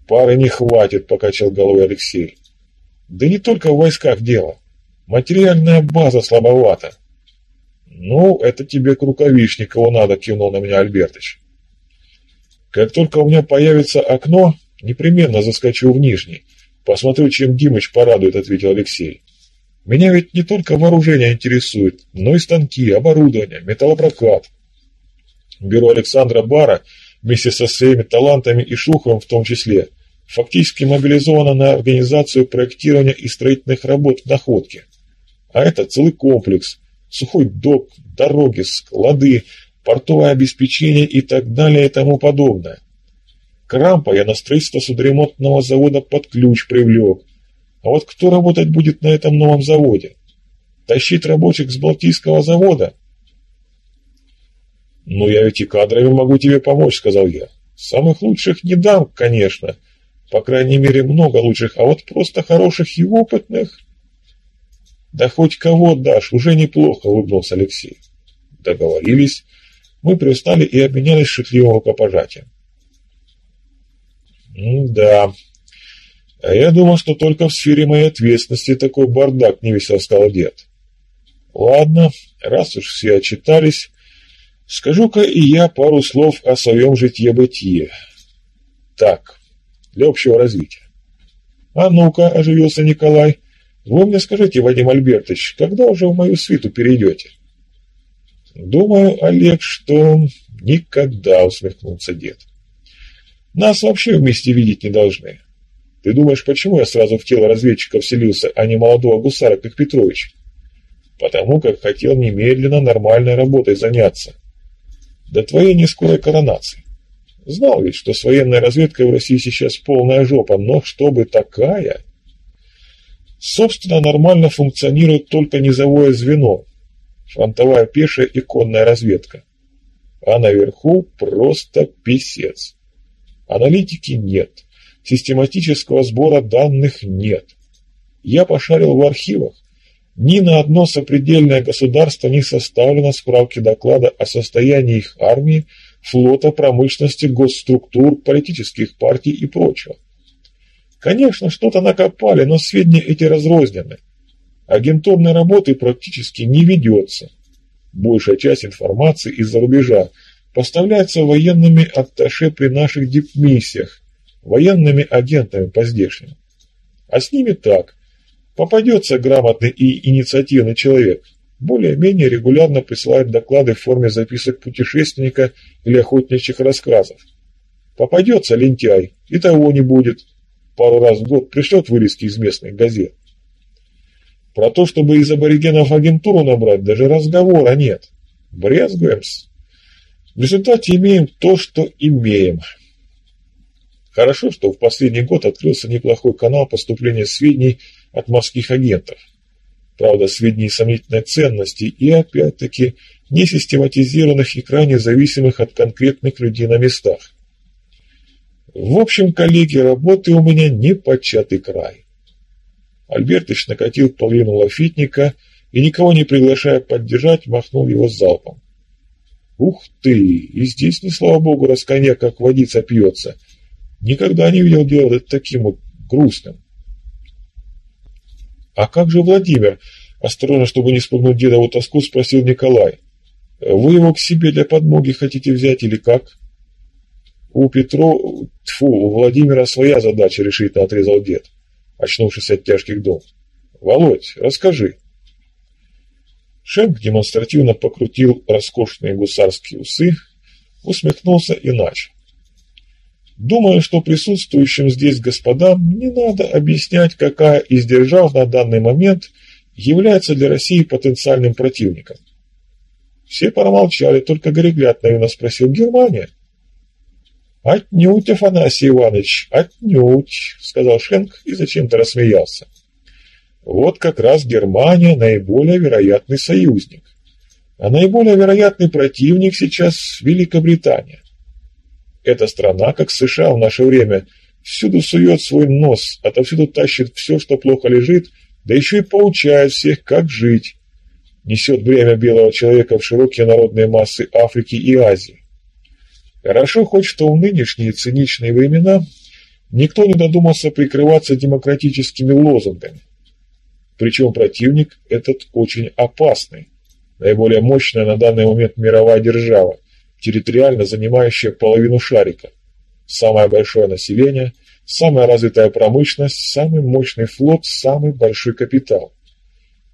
«Пары не хватит», — покачал головой Алексей. «Да не только в войсках дело. Материальная база слабовата». «Ну, это тебе к Рукавишникову надо», — кивнул на меня Альбертыч. Как только у меня появится окно, непременно заскочу в нижний. Посмотрю, чем Димыч порадует, ответил Алексей. Меня ведь не только вооружение интересует, но и станки, оборудование, металлопрокат. Бюро Александра Бара вместе со своими талантами и Шуховым в том числе фактически мобилизовано на организацию проектирования и строительных работ в находке. А это целый комплекс. Сухой док, дороги, склады, портовое обеспечение и так далее и тому подобное. Крампа я на строительство судоремонтного завода под ключ привлек. А вот кто работать будет на этом новом заводе? Тащить рабочих с Балтийского завода? «Ну, я ведь и кадрами могу тебе помочь», — сказал я. «Самых лучших не дам, конечно. По крайней мере, много лучших, а вот просто хороших и опытных...» «Да хоть кого дашь, уже неплохо», — улыбнулся Алексей. Договорились. Мы привстали и обменялись шутливым рукопожатием. «Да, а я думал, что только в сфере моей ответственности такой бардак невесело сказал дед. Ладно, раз уж все отчитались, скажу-ка и я пару слов о своем житье-бытие. Так, для общего развития. А ну-ка, оживился Николай, вы мне скажите, Вадим Альбертович, когда уже в мою свиту перейдете? «Думаю, Олег, что никогда», — усмехнулся дед. «Нас вообще вместе видеть не должны. Ты думаешь, почему я сразу в тело разведчика вселился, а не молодого гусара, как Петрович? Потому как хотел немедленно нормальной работой заняться. До твоей нескорой коронации. Знал ведь, что с военной разведкой в России сейчас полная жопа, но чтобы такая... Собственно, нормально функционирует только низовое звено, фронтовая пешая и конная разведка. А наверху просто писец. Аналитики нет, систематического сбора данных нет. Я пошарил в архивах, Ни на одно сопредельное государство не составлено справки доклада о состоянии их армии, флота, промышленности, госструктур, политических партий и прочего. Конечно, что-то накопали, но сведения эти разрознены. Агентурной работы практически не ведется. Большая часть информации из-за рубежа поставляется военными атташе при наших дипмиссиях, военными агентами по-здешнему. А с ними так. Попадется грамотный и инициативный человек, более-менее регулярно присылает доклады в форме записок путешественника или охотничьих рассказов. Попадется лентяй, и того не будет. Пару раз в год пришлет вырезки из местных газет. Про то, чтобы из аборигенов агентуру набрать, даже разговора нет. Брезгуем-с. В результате имеем то, что имеем. Хорошо, что в последний год открылся неплохой канал поступления сведений от морских агентов. Правда, сведений сомнительной ценности и, опять-таки, не систематизированных и крайне зависимых от конкретных людей на местах. В общем, коллеги, работы у меня не початый край. Альбертыч накатил половину лафитника и, никого не приглашая поддержать, махнул его залпом. Ух ты! И здесь, не слава богу, расконя, как водица пьется. Никогда не видел дело таким вот грустным. «А как же Владимир?» – осторожно, чтобы не спугнуть дедову тоску, спросил Николай. «Вы его к себе для подмоги хотите взять или как?» «У Петро... Тьфу, у Владимира своя задача», – решительно отрезал дед, очнувшись от тяжких дом. «Володь, расскажи». Шемк демонстративно покрутил роскошные гусарские усы, усмехнулся и начал. Думаю, что присутствующим здесь господам не надо объяснять, какая из держав на данный момент является для России потенциальным противником. Все промолчали, только Горегляд наивно спросил «Германия?» «Отнюдь, Афанасий Иванович, отнюдь», — сказал Шенк и зачем-то рассмеялся. «Вот как раз Германия наиболее вероятный союзник, а наиболее вероятный противник сейчас Великобритания. Эта страна, как США в наше время, всюду сует свой нос, отовсюду тащит все, что плохо лежит, да еще и поучает всех, как жить. Несет бремя белого человека в широкие народные массы Африки и Азии. Хорошо хоть, что в нынешние циничные времена никто не додумался прикрываться демократическими лозунгами. Причем противник этот очень опасный, наиболее мощная на данный момент мировая держава, территориально занимающая половину шарика. Самое большое население, самая развитая промышленность, самый мощный флот, самый большой капитал.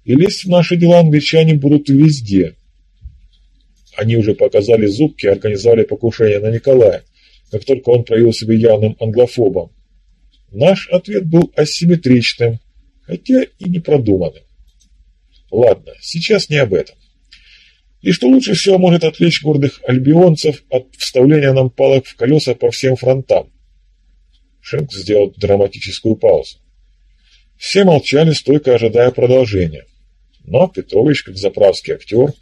И лезть в наши дела англичане будут везде. Они уже показали зубки и организовали покушение на Николая, как только он проявил себя явным англофобом. Наш ответ был асимметричным, хотя и непродуманным. Ладно, сейчас не об этом и что лучше всего может отвлечь гордых альбионцев от вставления нам палок в колеса по всем фронтам. Шенк сделал драматическую паузу. Все молчали, стойко ожидая продолжения. Но Петрович, как заправский актер,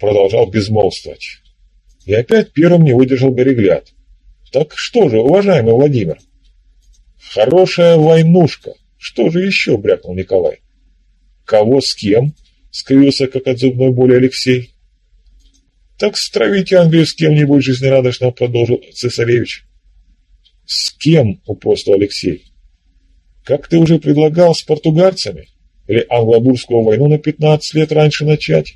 продолжал безмолвствовать. И опять первым не выдержал Берегляд. «Так что же, уважаемый Владимир?» «Хорошая войнушка. Что же еще?» — брякнул Николай. «Кого с кем?» — скривился, как от зубной боли Алексей. Так стравите Англию с кем-нибудь жизнерадостно, продолжил цесаревич. С кем, упорствовал Алексей. Как ты уже предлагал, с португальцами? Или англобурскую войну на 15 лет раньше начать?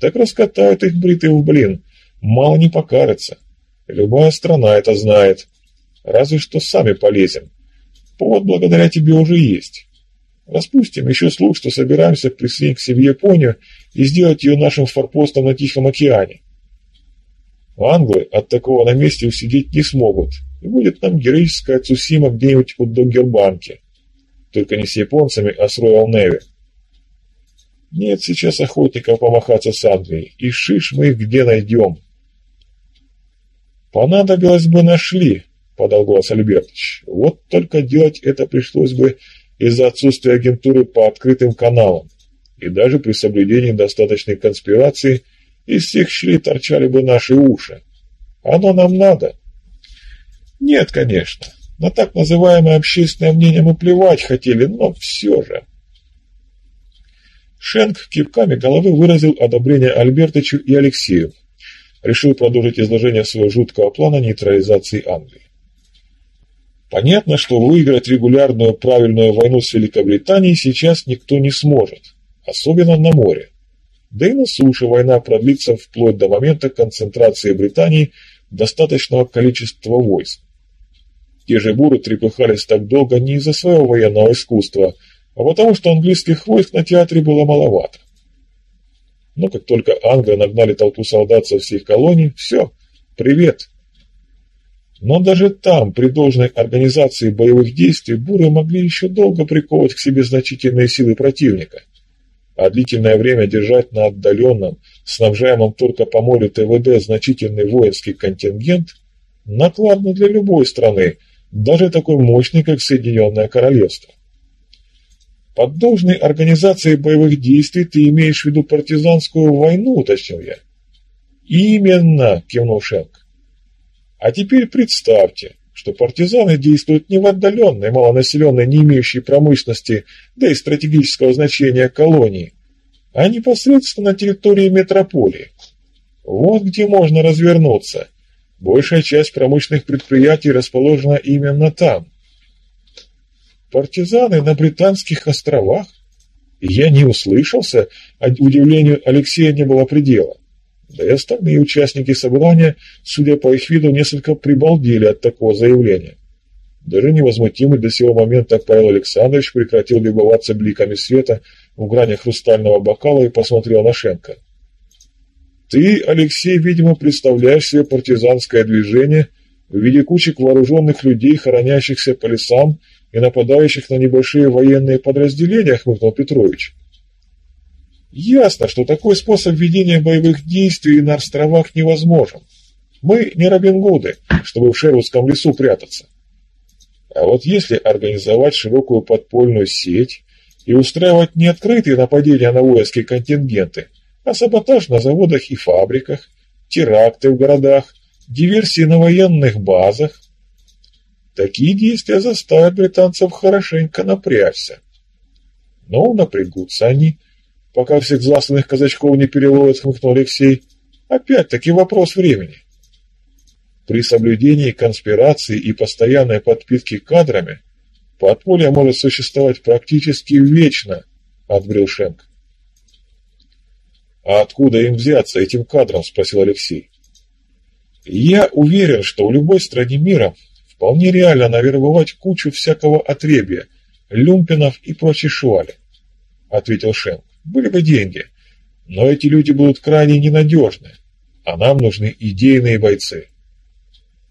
Так раскатают их бритые в блин. Мало не покарится. Любая страна это знает. Разве что сами полезем. Повод благодаря тебе уже есть. Распустим еще слух, что собираемся присоединить к себе Японию и сделать ее нашим форпостом на Тихом океане. Англы от такого на месте усидеть не смогут, и будет нам героическая Цусима где-нибудь у Доггербанки. Только не с японцами, а с Royal Navy. Нет сейчас охотников помахаться с Англией, и шиш мы их где найдем. Понадобилось бы нашли, подал голос Альбертович. Вот только делать это пришлось бы из-за отсутствия агентуры по открытым каналам, и даже при соблюдении достаточной конспирации из всех щелей торчали бы наши уши. Оно нам надо? Нет, конечно. На так называемое общественное мнение мы плевать хотели, но все же. Шенк кивками головы выразил одобрение Альбертычу и Алексею. Решил продолжить изложение своего жуткого плана нейтрализации Англии. Понятно, что выиграть регулярную правильную войну с Великобританией сейчас никто не сможет, особенно на море. Да и на суше война продлится вплоть до момента концентрации Британии достаточного количества войск. Те же буры трепыхались так долго не из-за своего военного искусства, а потому что английских войск на театре было маловато. Но как только Англия нагнали толпу солдат со всех колоний, все, привет. Но даже там, при должной организации боевых действий, буры могли еще долго приковывать к себе значительные силы противника. А длительное время держать на отдаленном, снабжаемом только по морю ТВД значительный воинский контингент накладно для любой страны, даже такой мощной, как Соединенное Королевство. Под должной организацией боевых действий ты имеешь в виду партизанскую войну, уточнил я. Именно, кивнул Шенк. А теперь представьте, что партизаны действуют не в отдаленной, малонаселенной, не имеющей промышленности, да и стратегического значения колонии, а непосредственно на территории метрополии. Вот где можно развернуться. Большая часть промышленных предприятий расположена именно там. Партизаны на Британских островах? Я не услышался, а удивлению Алексея не было предела. Да и остальные участники собрания, судя по их виду, несколько прибалдели от такого заявления. Даже невозмутимый до сего момента Павел Александрович прекратил любоваться бликами света в грани хрустального бокала и посмотрел на Шенка. «Ты, Алексей, видимо, представляешь себе партизанское движение в виде кучек вооруженных людей, хоронящихся по лесам и нападающих на небольшие военные подразделения, хмыкнул Петрович. Ясно, что такой способ ведения боевых действий на островах невозможен. Мы не Робин Гуды, чтобы в Шервудском лесу прятаться. А вот если организовать широкую подпольную сеть и устраивать не открытые нападения на воинские контингенты, а саботаж на заводах и фабриках, теракты в городах, диверсии на военных базах, Такие действия заставят британцев хорошенько напрячься. Но напрягутся они, пока всех засланных казачков не переловят, хмыкнул Алексей. Опять-таки вопрос времени. При соблюдении конспирации и постоянной подпитки кадрами подполье может существовать практически вечно, отбрил Шенк. «А откуда им взяться, этим кадрам?» – спросил Алексей. «Я уверен, что в любой стране мира Вполне реально навербовать кучу всякого отребья, люмпинов и прочей швали, — ответил Шен. Были бы деньги, но эти люди будут крайне ненадежны, а нам нужны идейные бойцы.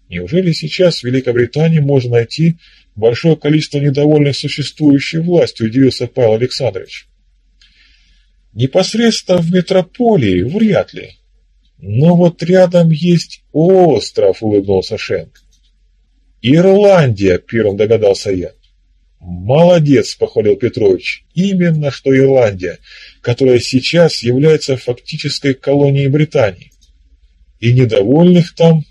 Неужели сейчас в Великобритании можно найти большое количество недовольных существующей властью, удивился Павел Александрович. Непосредственно в метрополии вряд ли. Но вот рядом есть остров, улыбнулся Шенк. «Ирландия!» – первым догадался я. «Молодец!» – похвалил Петрович. «Именно что Ирландия, которая сейчас является фактической колонией Британии. И недовольных там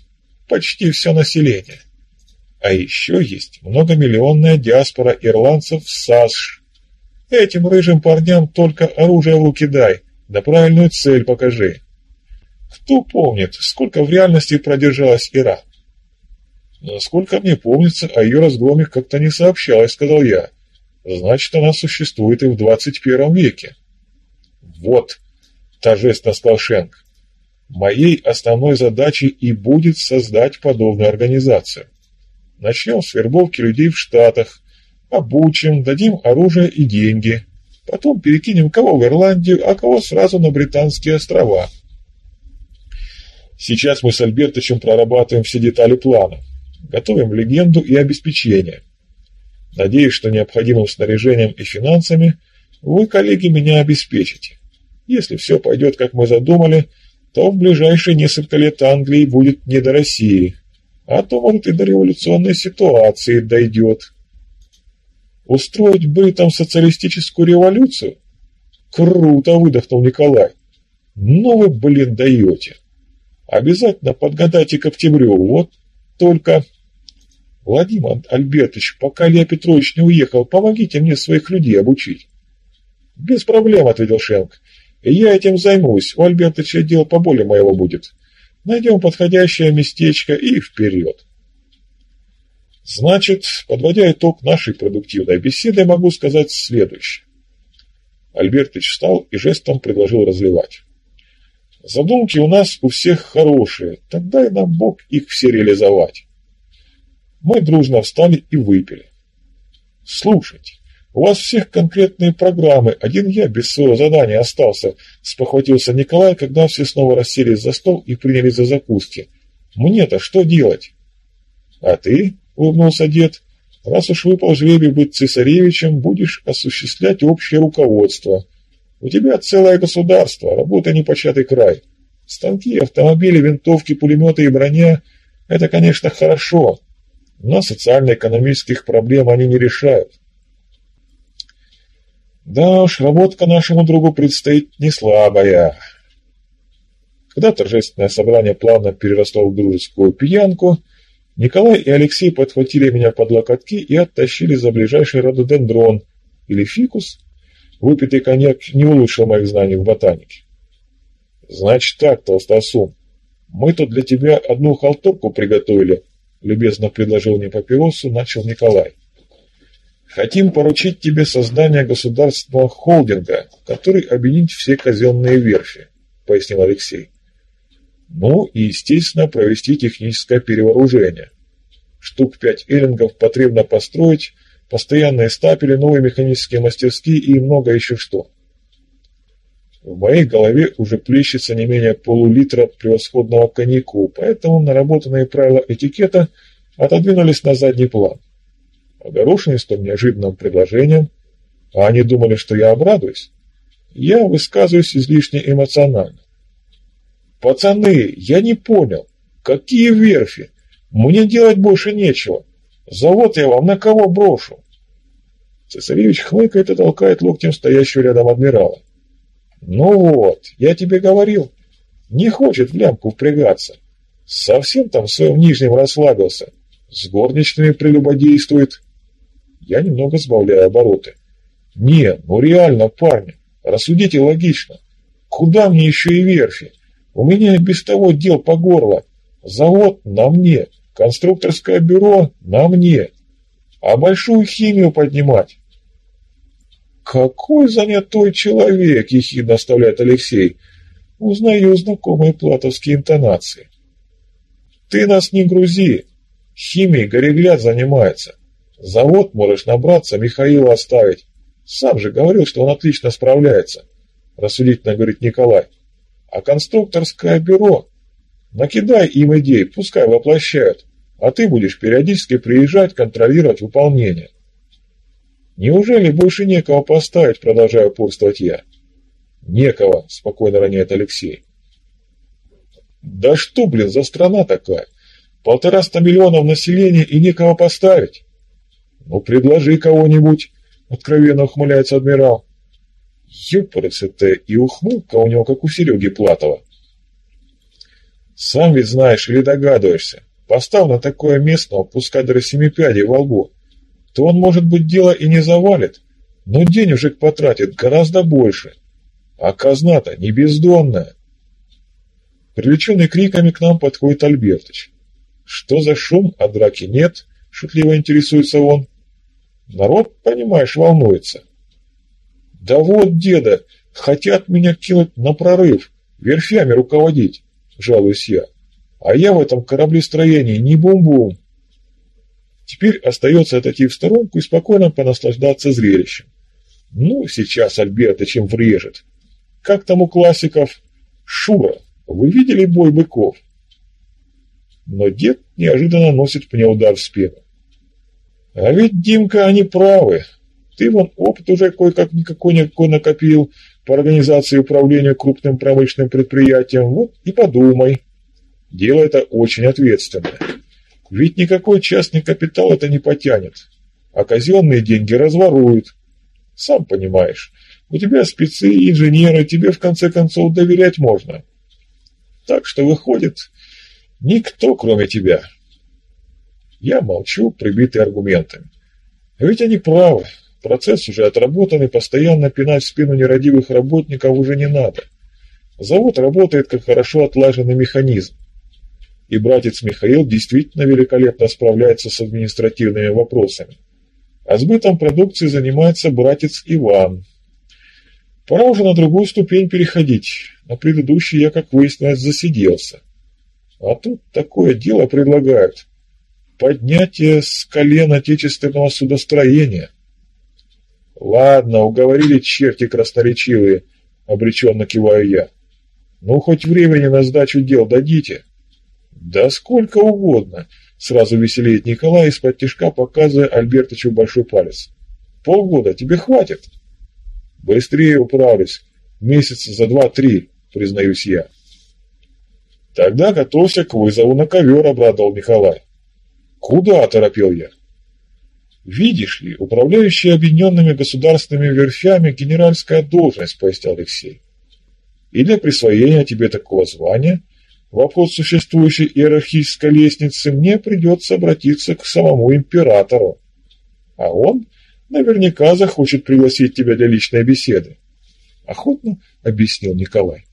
почти все население. А еще есть многомиллионная диаспора ирландцев в САСШ. Этим рыжим парням только оружие в руки дай, да правильную цель покажи. Кто помнит, сколько в реальности продержалась Ира? Насколько мне помнится, о ее разгроме как-то не сообщалось, сказал я. Значит, она существует и в 21 веке. Вот, торжественно сказал Шенк. Моей основной задачей и будет создать подобную организацию. Начнем с вербовки людей в Штатах, обучим, дадим оружие и деньги. Потом перекинем кого в Ирландию, а кого сразу на Британские острова. Сейчас мы с Альбертовичем прорабатываем все детали плана. Готовим легенду и обеспечение. Надеюсь, что необходимым снаряжением и финансами вы, коллеги, меня обеспечите. Если все пойдет, как мы задумали, то в ближайшие несколько лет Англии будет не до России, а то, может, и до революционной ситуации дойдет. Устроить бритам социалистическую революцию? Круто, выдохнул Николай. Ну вы, блин, даете. Обязательно подгадайте к октябрю, вот только... Владимир Альбертович, пока Илья Петрович не уехал, помогите мне своих людей обучить. Без проблем, ответил Шенк. Я этим займусь, у Альбертыча дело поболее моего будет. Найдем подходящее местечко и вперед. Значит, подводя итог нашей продуктивной беседы, могу сказать следующее. Альбертыч встал и жестом предложил разливать. Задумки у нас у всех хорошие, тогда и нам Бог их все реализовать. Мы дружно встали и выпили. Слушайте, у вас всех конкретные программы, один я без своего задания остался, спохватился Николай, когда все снова расселись за стол и принялись за закуски. Мне-то что делать? А ты, улыбнулся дед, раз уж выпал жребий быть цесаревичем, будешь осуществлять общее руководство. У тебя целое государство, работа непочатый край. Станки, автомобили, винтовки, пулеметы и броня – это, конечно, хорошо, но социально-экономических проблем они не решают. Да уж, работка нашему другу предстоит не слабая. Когда торжественное собрание плавно переросло в дружескую пьянку, Николай и Алексей подхватили меня под локотки и оттащили за ближайший рододендрон или фикус. Выпитый коньяк не улучшил моих знаний в ботанике. Значит так, толстосум, мы тут для тебя одну халтурку приготовили, любезно предложил мне папиросу, начал Николай. Хотим поручить тебе создание государственного холдинга, который объединит все казенные верфи, пояснил Алексей. Ну и, естественно, провести техническое перевооружение. Штук пять эллингов потребно построить, постоянные стапели, новые механические мастерские и много еще что. В моей голове уже плещется не менее полулитра превосходного коньяку, поэтому наработанные правила этикета отодвинулись на задний план. Огорошенный столь неожиданным предложением, а они думали, что я обрадуюсь, я высказываюсь излишне эмоционально. «Пацаны, я не понял, какие верфи? Мне делать больше нечего. Завод я вам на кого брошу?» Цесаревич хмыкает и толкает локтем стоящего рядом адмирала. «Ну вот, я тебе говорил, не хочет в лямку впрягаться. Совсем там в своем нижнем расслабился. С горничными прелюбодействует. Я немного сбавляю обороты. Не, ну реально, парни, рассудите логично. Куда мне еще и верфи? У меня без того дел по горло. Завод на мне, конструкторское бюро на мне. А большую химию поднимать? «Какой занятой человек!» — ехидно оставляет Алексей. Узнаю знакомые платовские интонации. «Ты нас не грузи. Химией Горегляд занимается. Завод можешь набраться, Михаила оставить. Сам же говорил, что он отлично справляется», — рассудительно говорит Николай. «А конструкторское бюро? Накидай им идей, пускай воплощают, а ты будешь периодически приезжать, контролировать выполнение». «Неужели больше некого поставить?» – продолжаю упорствовать я. «Некого», – спокойно роняет Алексей. «Да что, блин, за страна такая? Полтораста миллионов населения и некого поставить?» «Ну, предложи кого-нибудь», — откровенно ухмыляется адмирал. Ёпарец-то и ухмылка у него, как у Сереги Платова. «Сам ведь знаешь или догадываешься, постав на такое местного, пускай даже семипядей во лбу, то он, может быть, дело и не завалит, но денежек потратит гораздо больше. А казна-то не бездонная. Привлеченный криками к нам подходит Альбертыч. Что за шум, а драки нет? Шутливо интересуется он. Народ, понимаешь, волнуется. Да вот, деда, хотят меня кинуть на прорыв, верфями руководить, жалуюсь я. А я в этом кораблестроении не бум-бум. Теперь остается отойти в сторонку и спокойно понаслаждаться зрелищем. Ну, сейчас Альберта чем врежет. Как там у классиков? Шура, вы видели бой быков? Но дед неожиданно носит мне удар в спину. А ведь, Димка, они правы. Ты вон опыт уже кое-как никакой-никакой накопил по организации управления крупным промышленным предприятием. Вот и подумай. Дело это очень ответственное. Ведь никакой частный капитал это не потянет, а казенные деньги разворуют. Сам понимаешь, у тебя спецы, инженеры, тебе в конце концов доверять можно. Так что выходит, никто кроме тебя. Я молчу, прибитый аргументами. А ведь они правы, Процесс уже отработан, и постоянно пинать в спину нерадивых работников уже не надо. Завод работает как хорошо отлаженный механизм. И братец Михаил действительно великолепно справляется с административными вопросами. А сбытом продукции занимается братец Иван. Пора уже на другую ступень переходить. На предыдущей я, как выяснилось, засиделся. А тут такое дело предлагают. Поднятие с колен отечественного судостроения. Ладно, уговорили черти красноречивые, обреченно киваю я. Ну, хоть времени на сдачу дел дадите. Да сколько угодно, сразу веселеет Николай из-под тишка, показывая Альбертовичу большой палец. Полгода тебе хватит? Быстрее управлюсь. Месяца за два-три, признаюсь я. Тогда готовься к вызову на ковер, обрадовал Николай. Куда, торопил я. Видишь ли, управляющий объединенными государственными верфями генеральская должность, пояснил Алексей. И для присвоения тебе такого звания вопрос существующей иерархической лестницы мне придется обратиться к самому императору. А он наверняка захочет пригласить тебя для личной беседы. Охотно объяснил Николай.